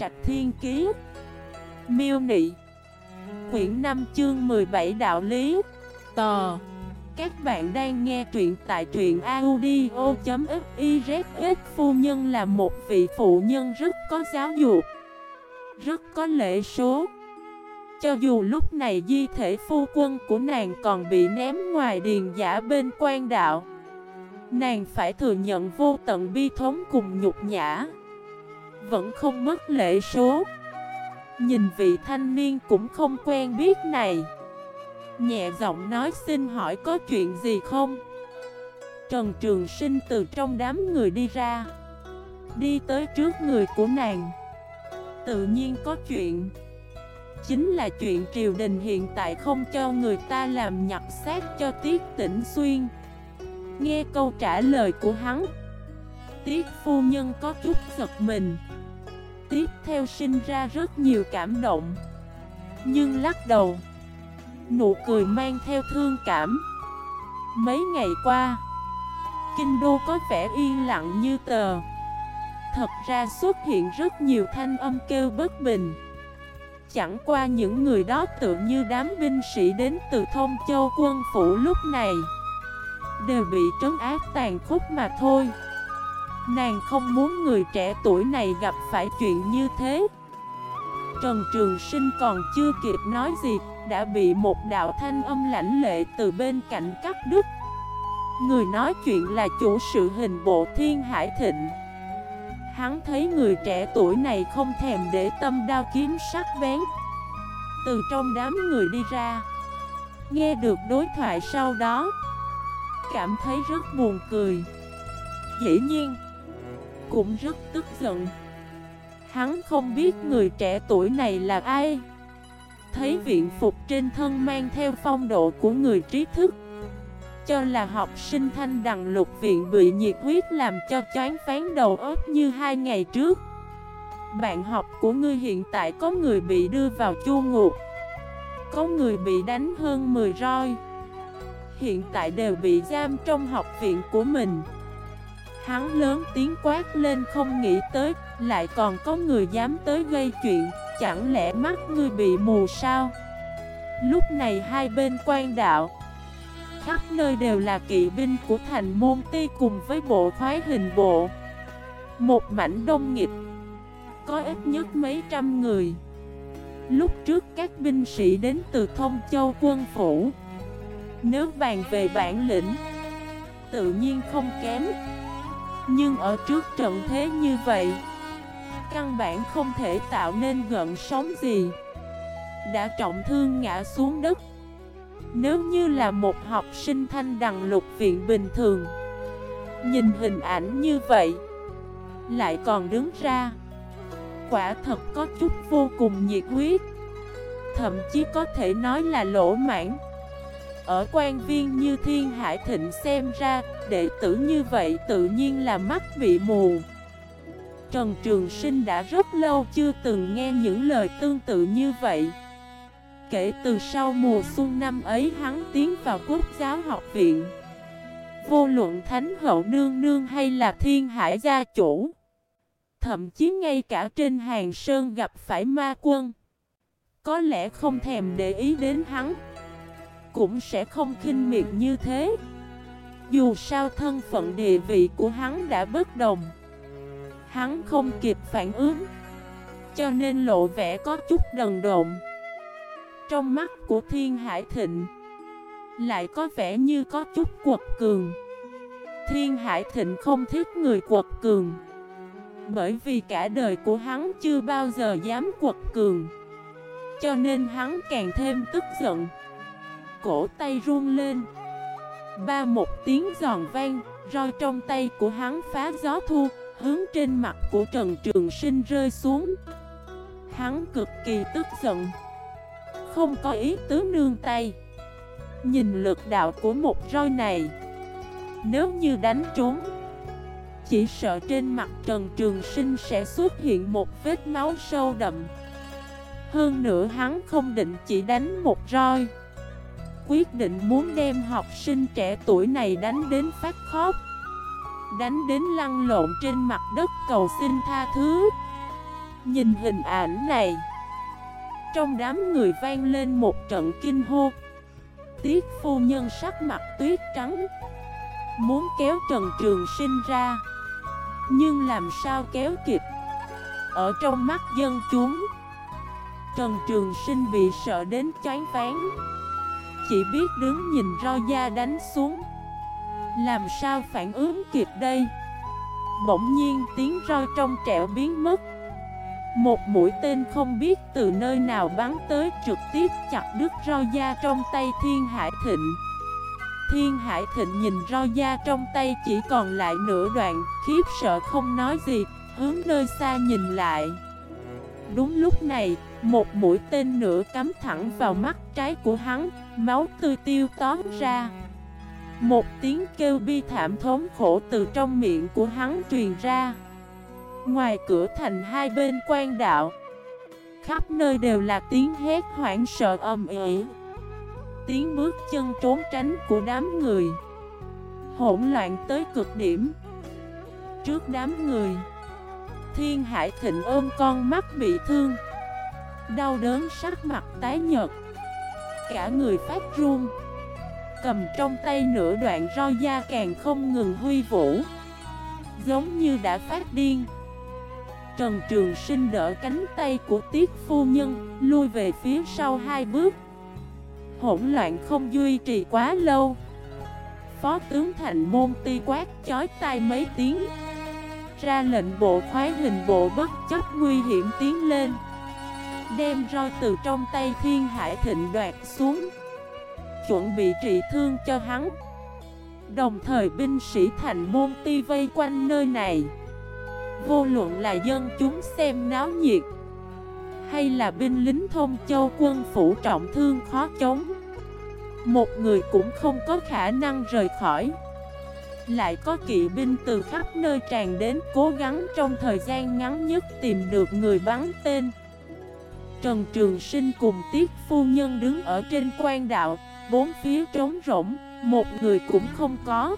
Trạch Thiên Kiế Miêu Nị. Quyển 5 chương 17 Đạo Lý. Tò. Các bạn đang nghe truyện tại truyện audio.xyz Phu nhân là một vị phụ nhân rất có giáo dục, Rất có lễ số. Cho dù lúc này di thể phu quân của nàng còn bị ném ngoài điền giả bên quan đạo, Nàng phải thừa nhận vô tận bi thống cùng nhục nhã. Vẫn không mất lễ số. Nhìn vị thanh niên cũng không quen biết này. Nhẹ giọng nói xin hỏi có chuyện gì không? Trần Trường Sinh từ trong đám người đi ra. Đi tới trước người của nàng. Tự nhiên có chuyện. Chính là chuyện triều đình hiện tại không cho người ta làm nhặt xác cho Tiết Tĩnh Xuyên. Nghe câu trả lời của hắn, Tiết phu nhân có chút giật mình. Tiếp theo sinh ra rất nhiều cảm động. Nhưng lắc đầu, Nụ cười mang theo thương cảm. Mấy ngày qua, Kinh đô có vẻ yên lặng như tờ. Thật ra xuất hiện rất nhiều thanh âm kêu bất bình. Chẳng qua những người đó tự như đám binh sĩ đến từ thông châu quân phủ lúc này, Đều bị trấn áp tàn khốc mà thôi. Nàng không muốn người trẻ tuổi này gặp phải chuyện như thế. Trần Trường Sinh còn chưa kịp nói gì, Đã bị một đạo thanh âm lãnh lệ từ bên cạnh cắt đứt. Người nói chuyện là chủ sự hình bộ Thiên Hải Thịnh. Hắn thấy người trẻ tuổi này không thèm để tâm đao kiếm sắc bén. Từ trong đám người đi ra, Nghe được đối thoại sau đó, Cảm thấy rất buồn cười. Dĩ nhiên cũng rất tức giận. Hắn không biết người trẻ tuổi này là ai. Thấy viện phục trên thân mang theo phong độ của người trí thức, Cho là học sinh thanh đằng lục viện bị nhiệt huyết làm cho chán phán đầu óc như hai ngày trước. Bạn học của ngươi hiện tại có người bị đưa vào chu ngục, Có người bị đánh hơn 10 roi. Hiện tại đều bị giam trong học viện của mình. Hắn lớn tiếng quát lên không nghĩ tới, Lại còn có người dám tới gây chuyện, Chẳng lẽ mắt ngươi bị mù sao? Lúc này hai bên quan đạo, Khắp nơi đều là kỵ binh của thành môn ti cùng với bộ khoái hình bộ. Một mảnh đông nghịch, Có ít nhất mấy trăm người. Lúc trước các binh sĩ đến từ thông châu quân phủ. Nếu bàn về bản lĩnh, Tự nhiên không kém nhưng ở trước trận thế như vậy, Căn bản không thể tạo nên gợn sóng gì. Đã trọng thương ngã xuống đất. Nếu như là một học sinh thanh đằng lục viện bình thường, Nhìn hình ảnh như vậy, Lại còn đứng ra. Quả thật có chút vô cùng nhiệt huyết. Thậm chí có thể nói là lỗ mãn ở quan viên như Thiên Hải Thịnh xem ra, đệ tử như vậy tự nhiên là mắt bị mù. Trần Trường Sinh đã rất lâu chưa từng nghe những lời tương tự như vậy. Kể từ sau mùa xuân năm ấy hắn tiến vào quốc giáo học viện. Vô luận Thánh Hậu Nương Nương hay là Thiên Hải Gia Chủ. Thậm chí ngay cả trên hàng sơn gặp phải ma quân. Có lẽ không thèm để ý đến hắn cũng sẽ không khinh miệt như thế. Dù sao thân phận địa vị của hắn đã bất đồng, Hắn không kịp phản ứng, Cho nên lộ vẻ có chút đần độn. Trong mắt của Thiên Hải Thịnh Lại có vẻ như có chút quật cường. Thiên Hải Thịnh không thích người quật cường, Bởi vì cả đời của hắn chưa bao giờ dám quật cường, Cho nên hắn càng thêm tức giận cổ tay run lên. Ba một tiếng giòn vang Roi trong tay của hắn phá gió thu, Hướng trên mặt của Trần Trường Sinh rơi xuống. Hắn cực kỳ tức giận. Không có ý tứ nương tay. Nhìn lực đạo của một roi này, Nếu như đánh trúng, Chỉ sợ trên mặt Trần Trường Sinh sẽ xuất hiện một vết máu sâu đậm. Hơn nữa hắn không định chỉ đánh một roi quyết định muốn đem học sinh trẻ tuổi này đánh đến phát khóc. Đánh đến lăn lộn trên mặt đất cầu xin tha thứ. Nhìn hình ảnh này, Trong đám người vang lên một trận kinh hô. Tiết phu nhân sắc mặt tuyết trắng, Muốn kéo Trần Trường Sinh ra, Nhưng làm sao kéo kịp? Ở trong mắt dân chúng, Trần Trường Sinh bị sợ đến chán ván chỉ biết đứng nhìn ro da đánh xuống. Làm sao phản ứng kịp đây? Bỗng nhiên tiếng roi trong trẻo biến mất. Một mũi tên không biết từ nơi nào bắn tới trực tiếp chặt đứt roi da trong tay Thiên Hải Thịnh. Thiên Hải Thịnh nhìn roi da trong tay chỉ còn lại nửa đoạn, Khiếp sợ không nói gì, Hướng nơi xa nhìn lại. Đúng lúc này, Một mũi tên nữa cắm thẳng vào mắt trái của hắn. Máu tươi tiêu tóm ra. Một tiếng kêu bi thảm thống khổ từ trong miệng của hắn truyền ra. Ngoài cửa thành hai bên quan đạo, Khắp nơi đều là tiếng hét hoảng sợ ầm ĩ. Tiếng bước chân trốn tránh của đám người, Hỗn loạn tới cực điểm. Trước đám người, Thiên Hải Thịnh ôm con mắt bị thương, Đau đớn sắc mặt tái nhợt. Cả người phát run. Cầm trong tay nửa đoạn roi da càng không ngừng huy vũ. Giống như đã phát điên. Trần Trường Sinh đỡ cánh tay của Tiết Phu Nhân, Lui về phía sau hai bước. Hỗn loạn không duy trì quá lâu. Phó tướng thành môn ti quát chói tai mấy tiếng. Ra lệnh bộ khoái hình bộ bất chấp nguy hiểm tiến lên. Đem roi từ trong tay thiên hải thịnh đoạt xuống. Chuẩn bị trị thương cho hắn. Đồng thời binh sĩ thành môn ti vây quanh nơi này. Vô luận là dân chúng xem náo nhiệt, Hay là binh lính thông châu quân phủ trọng thương khó chống, Một người cũng không có khả năng rời khỏi. Lại có kỵ binh từ khắp nơi tràn đến Cố gắng trong thời gian ngắn nhất tìm được người bắn tên. Trần Trường Sinh cùng Tiết Phu Nhân đứng ở trên quan đạo Bốn phía trống rỗng, một người cũng không có.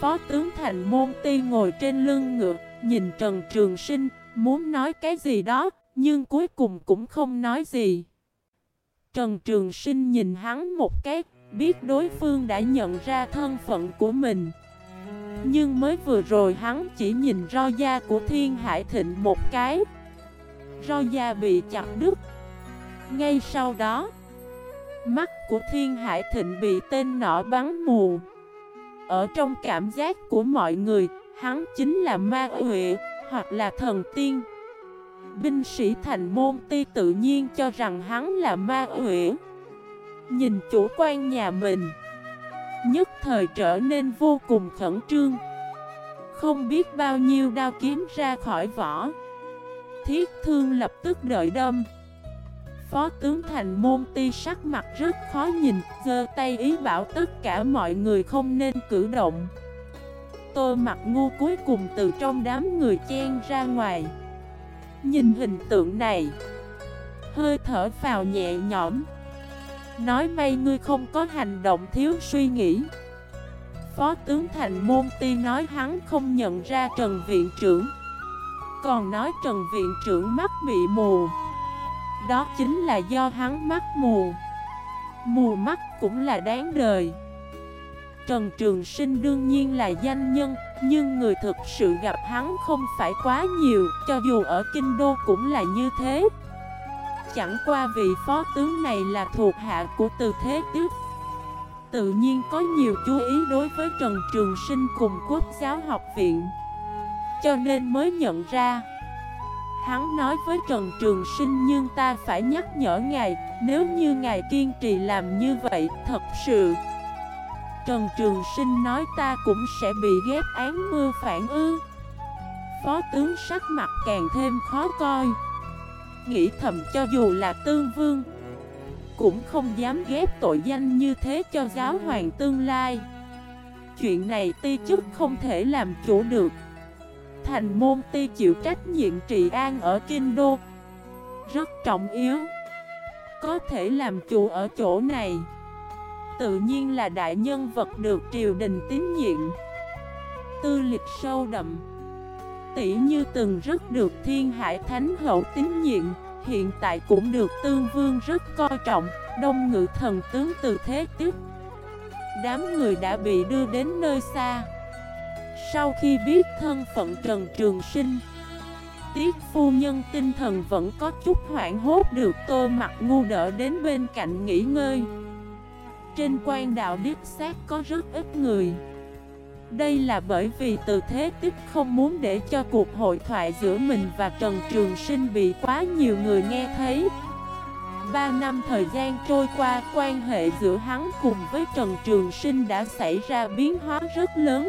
Phó tướng thành môn ti ngồi trên lưng ngựa Nhìn Trần Trường Sinh Muốn nói cái gì đó Nhưng cuối cùng cũng không nói gì. Trần Trường Sinh nhìn hắn một cái Biết đối phương đã nhận ra thân phận của mình. Nhưng mới vừa rồi hắn chỉ nhìn ro da của Thiên Hải Thịnh một cái. Ro da bị chặt đứt. Ngay sau đó, Mắt của Thiên Hải Thịnh bị tên nọ bắn mù. Ở trong cảm giác của mọi người, Hắn chính là ma huệ hoặc là thần tiên. Binh sĩ thành môn ti tự nhiên cho rằng hắn là ma huệ. Nhìn chủ quan nhà mình, Nhất thời trở nên vô cùng khẩn trương. Không biết bao nhiêu đao kiếm ra khỏi vỏ. Thiết thương lập tức đợi đâm Phó tướng thành môn ti sắc mặt rất khó nhìn, giơ tay ý bảo tất cả mọi người không nên cử động. Tô mặt ngu cuối cùng từ trong đám người chen ra ngoài. Nhìn hình tượng này, Hơi thở vào nhẹ nhõm. Nói may ngươi không có hành động thiếu suy nghĩ. Phó tướng thành môn ti nói hắn không nhận ra Trần Viện trưởng còn nói Trần Viện trưởng mắt bị mù. Đó chính là do hắn mắt mù. Mù mắt cũng là đáng đời. Trần Trường Sinh đương nhiên là danh nhân, Nhưng người thực sự gặp hắn không phải quá nhiều, Cho dù ở Kinh Đô cũng là như thế. Chẳng qua vị phó tướng này là thuộc hạ của Từ Thế tước. Tự nhiên có nhiều chú ý đối với Trần Trường Sinh cùng Quốc giáo học viện. Cho nên mới nhận ra. Hắn nói với Trần Trường Sinh, nhưng ta phải nhắc nhở ngài, Nếu như ngài kiên trì làm như vậy, thật sự. Trần Trường Sinh nói, ta cũng sẽ bị ghép án mưa phản ư. Phó tướng sắc mặt càng thêm khó coi. Nghĩ thầm, cho dù là tương vương, Cũng không dám ghép tội danh như thế cho giáo hoàng tương lai. Chuyện này ti chức không thể làm chủ được. Thành môn ti chịu trách nhiệm trị an ở Kinh Đô. Rất trọng yếu. Có thể làm chủ ở chỗ này. Tự nhiên là đại nhân vật được triều đình tín nhiệm. Tư lịch sâu đậm. Tỷ như từng rất được thiên hải thánh hậu tín nhiệm, Hiện tại cũng được tương vương rất coi trọng, Đông ngự thần tướng từ thế tiếp. Đám người đã bị đưa đến nơi xa. Sau khi biết thân phận Trần Trường Sinh Tiết phu nhân tinh thần vẫn có chút hoảng hốt được tô mặt ngu đỡ đến bên cạnh nghỉ ngơi. Trên quan đạo đích xác có rất ít người. Đây là bởi vì từ thế tích không muốn để cho cuộc hội thoại giữa mình và Trần Trường Sinh bị quá nhiều người nghe thấy. Ba năm thời gian trôi qua, quan hệ giữa hắn cùng với Trần Trường Sinh đã xảy ra biến hóa rất lớn.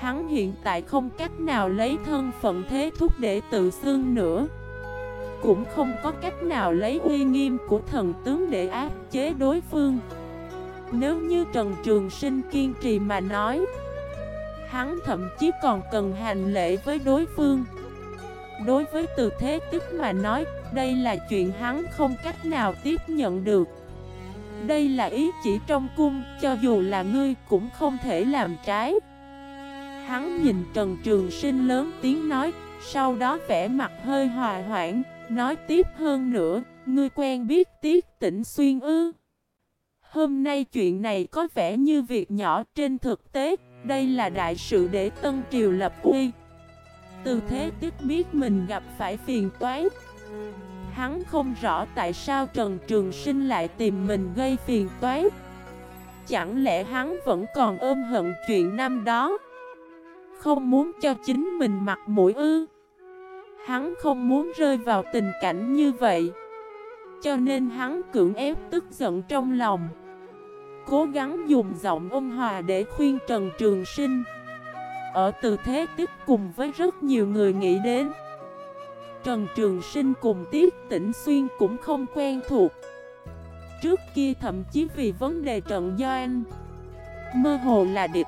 Hắn hiện tại không cách nào lấy thân phận thế thúc để tự xưng nữa. Cũng không có cách nào lấy uy nghiêm của thần tướng để áp chế đối phương. Nếu như Trần Trường Sinh kiên trì mà nói, Hắn thậm chí còn cần hành lễ với đối phương. Đối với từ thế tức mà nói, Đây là chuyện hắn không cách nào tiếp nhận được. Đây là ý chỉ trong cung, Cho dù là ngươi cũng không thể làm trái. Hắn nhìn Trần Trường Sinh lớn tiếng nói, Sau đó vẻ mặt hơi hòa hoãn, Nói tiếp hơn nữa, Ngươi quen biết tiết tỉnh xuyên ư? Hôm nay chuyện này có vẻ như việc nhỏ trên thực tế, Đây là đại sự để Tân Triều lập uy. Từ thế tiết biết mình gặp phải phiền toái. Hắn không rõ tại sao Trần Trường Sinh lại tìm mình gây phiền toái. Chẳng lẽ hắn vẫn còn ôm hận chuyện năm đó? Không muốn cho chính mình mặt mũi ư? Hắn không muốn rơi vào tình cảnh như vậy. Cho nên hắn cưỡng ép tức giận trong lòng. Cố gắng dùng giọng ôn hòa để khuyên Trần Trường Sinh. Ở từ thế tiếp cùng với rất nhiều người nghĩ đến. Trần Trường Sinh cùng Tiết Tĩnh Xuyên cũng không quen thuộc. Trước kia thậm chí vì vấn đề Trần Doan Mơ hồ là địch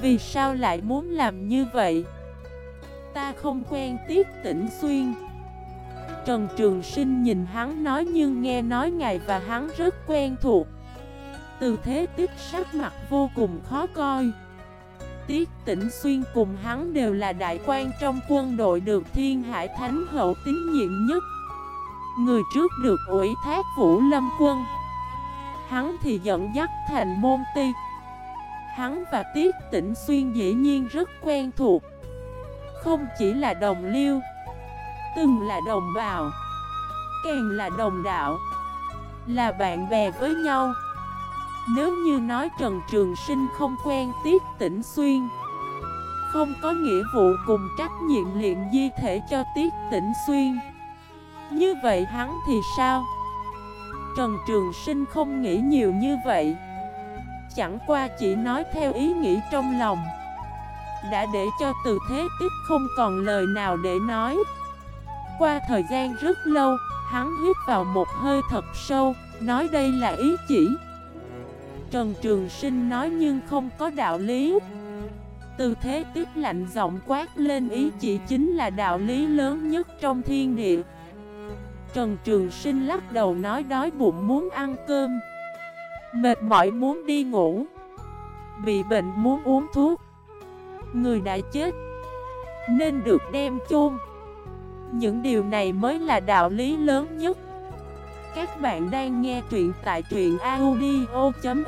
vì sao lại muốn làm như vậy? Ta không quen tiết tỉnh xuyên. Trần Trường Sinh nhìn hắn nói nhưng nghe nói ngài và hắn rất quen thuộc. Từ thế Tiết sắc mặt vô cùng khó coi. Tiết tỉnh xuyên cùng hắn đều là đại quan trong quân đội được thiên hải thánh hậu tín nhiệm nhất. Người trước được ủy thác Vũ Lâm quân. Hắn thì dẫn dắt thành môn ti. Hắn và Tiết Tĩnh Xuyên dĩ nhiên rất quen thuộc. Không chỉ là đồng liêu, Từng là đồng bào, Càng là đồng đạo, Là bạn bè với nhau. Nếu như nói Trần Trường Sinh không quen Tiết Tĩnh Xuyên, Không có nghĩa vụ cùng trách nhiệm luyện di thể cho Tiết Tĩnh Xuyên. Như vậy hắn thì sao? Trần Trường Sinh không nghĩ nhiều như vậy chẳng qua chỉ nói theo ý nghĩ trong lòng. Đã để cho từ thế ít không còn lời nào để nói. Qua thời gian rất lâu, hắn hít vào một hơi thật sâu, nói đây là ý chỉ. Trần Trường Sinh nói nhưng không có đạo lý. Từ thế tiếp lạnh giọng quát lên ý chỉ chính là đạo lý lớn nhất trong thiên địa. Trần Trường Sinh lắc đầu nói đói bụng muốn ăn cơm. Mệt mỏi muốn đi ngủ. Bị bệnh muốn uống thuốc. Người đã chết. Nên được đem chôn. Những điều này mới là đạo lý lớn nhất. Các bạn đang nghe truyện tại truyện audio.fif